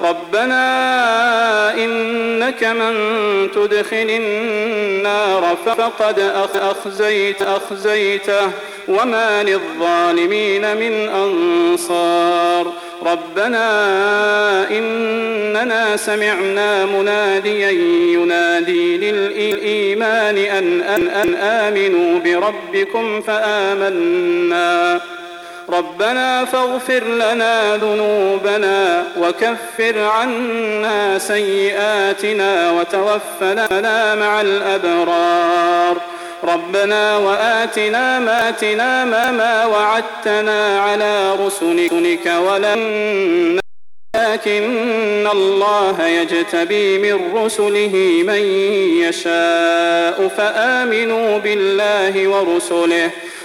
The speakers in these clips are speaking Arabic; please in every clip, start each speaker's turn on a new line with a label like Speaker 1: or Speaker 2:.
Speaker 1: ربنا إنك من تدخل النار فقد أخزيت أخزيته وما للظالمين من أنصار ربنا إننا سمعنا مناديا ينادي للإيمان أن, أن, أن آمنوا بربكم فآمنا ربنا فاغفر لنا ذنوبنا وكفر عنا سيئاتنا وتوفنا مع الأبرار. ربنا وآتنا ما آتنا ما, ما وعدتنا على رسلك ولن لكن الله يجتبي من رسله من يشاء. فآمنوا بالله ورسله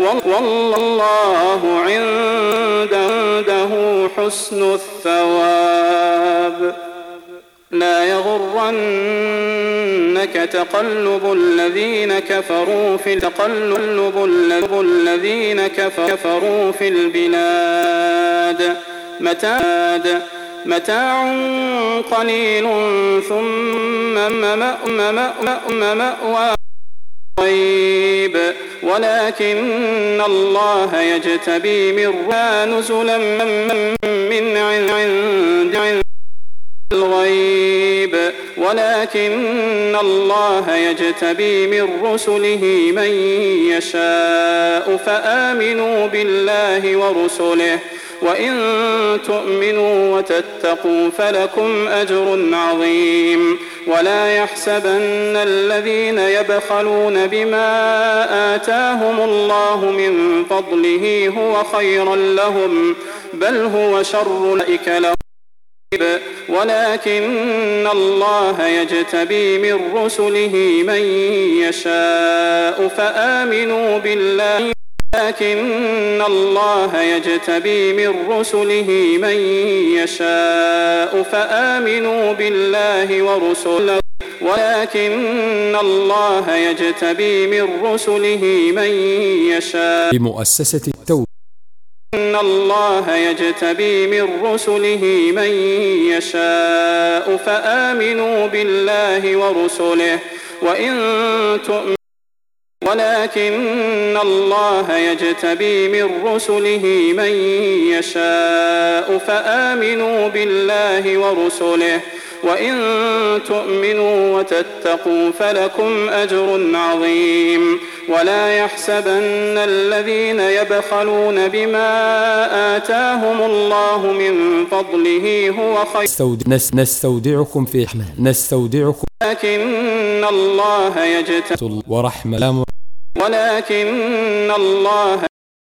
Speaker 1: والله عنده حسن الثواب. لا يغرنك تقلب الذين كفروا في تقلب الذين كفروا في البلاد. متاع متاع قليل ثم مأوى غيب. ولكن الله يجتبي من نزلا من عند الغيب. ولكن الله يجتبي من رسله من يشاء. فآمنوا بالله ورسله. وإن تؤمنوا وتتقوا فلكم أجر عظيم. ولا يحسبن الذين يبخلون بما آتاهم الله من فضله هو خيرا لهم بل هو شر لك لهم. ولكن الله يجتبي من رسله من يشاء فآمنوا بالله لكن الله يجتبي من رسله من يشاء فآمنوا بالله ورسله. ولكن الله يجتبي من رسله من يشاء.
Speaker 2: بمؤسسة التوبة
Speaker 1: إن الله يجتبي من رسله من يشاء فآمنوا بالله ورسله. وإن تؤمنوا ولكن الله يجتبي من رسله من يشاء فآمنوا بالله ورسله وإن تؤمنوا وتتقوا فلكم أجر عظيم ولا يحسبن الذين يبخلون بما آتاهم الله من فضله هو خير
Speaker 2: نستودعكم في رحمة نستودعكم
Speaker 1: لكن الله يجتبي
Speaker 2: ورحمة
Speaker 1: ولكن الله